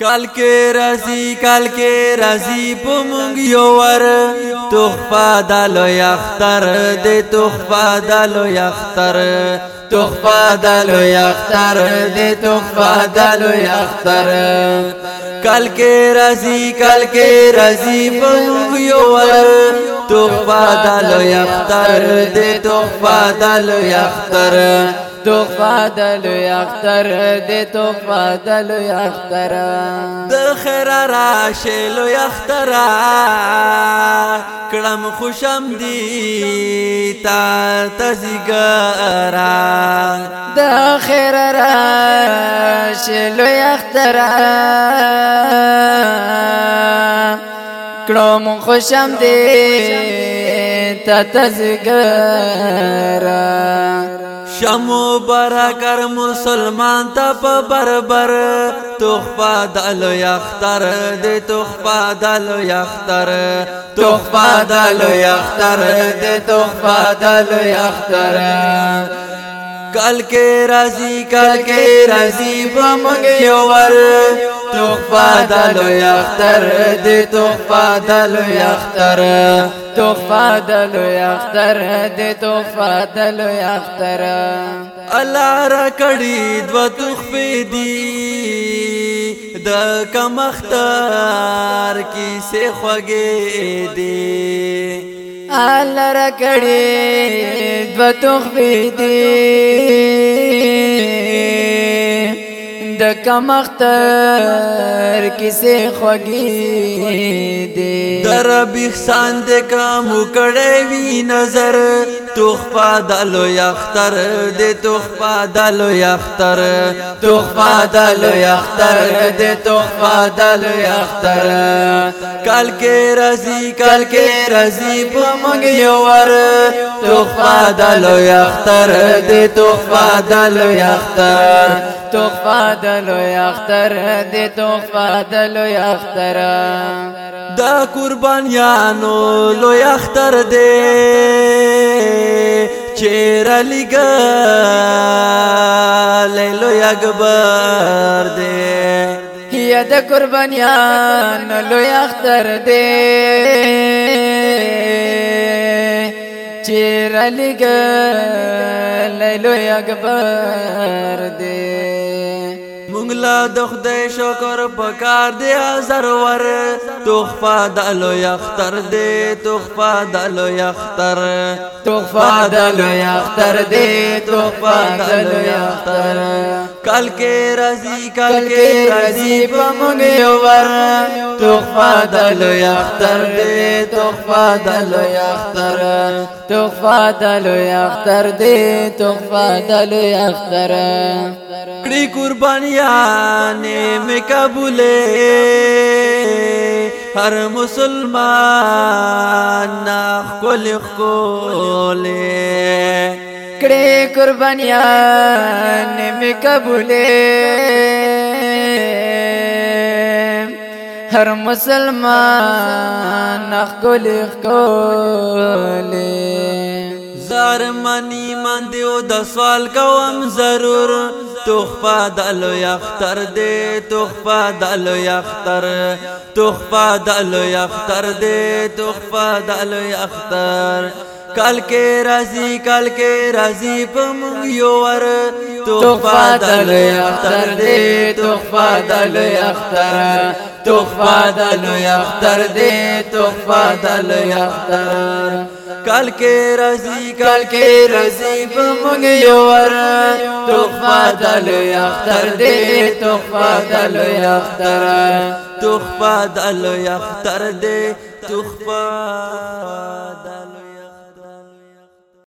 کال کې رازي کال کې رازي پمږ یو ور تخفا دلو یختر دې تخفا دلو یختر تخفا دلو یختر دې تخفا دلو یختر کال کې رازي کال کې رازي پمږ یو ور تحفه دلو یختر دی تحفه دلو یختر تحفه دلو یختر دی تحفه دلو یختر د خیر را شلو یختر کړم خوشم دی تا تزګرا د خیر را شلو یختر کړم خوشم دې ته تذګر شمو برکر مسلمان ته په بربر تخفا دلو یختر دې تخفا دلو یختر تخفا دلو یختر دې تخفا دلو یختر کل کے راضی کل کے راضی بمنگ یور تحفه دلو اختر دی تحفه دلو اختر تحفه دلو اختر دی تحفه دلو اختر الله را کړي دو تحفه دی د کم اختر کی سه خوګه دی الله را کړي دو تحفه دی کم اختر کسے خوگی دے در بیخ ساندے کا مکڑے وی نظر تخفا دلو یختر دی تخفا دلو یختر تخفا دلو یختر دی تخفا دلو یختر کل کې رزي کل کې رزي په مونږ یو ور تخفا دلو یختر دی تخفا دلو یختر تخفا دلو یختر دی تخفا دلو یختر دا قربانیانو لو یختر دی کې را لګا لیلو اکبر دې یا د قربانیان لو اختر دې چیر لګا لیلو اکبر دې منګلا د خدای شکر پکار دی هزار ور تخفا د لو اختر دې تخفا د لو اختر تحفه دلو یختر دی تحفه دلو یختر کل کې رزي کل کې رزي پمږ یو ور تحفه دلو یختر دی تحفه دلو یختر تحفه دلو یختر دی تحفه دلو یختر کړي قربانيان مې قبولې هر مسلمان نا خل خل کړه قربانيان می قبولې هر مسلمان نا خل خل زار منی من دیو د سوال کوم ضرور تخفى دلو یختر دي تخفى دلو یختر تخفى دلو یختر دي تخفى دلو یختر کل کې راځي کل کې راځي پمږ یو ور تخفا دلو یختر دی تخفا دل یختر تخفا دلو یختر دی تخفا دلو یختر کال کې رزي کال کې رزي په مونږ یو ور تخفه دل اختر دې تخفه دل اختر تخفه دل اختر دې تخفه دل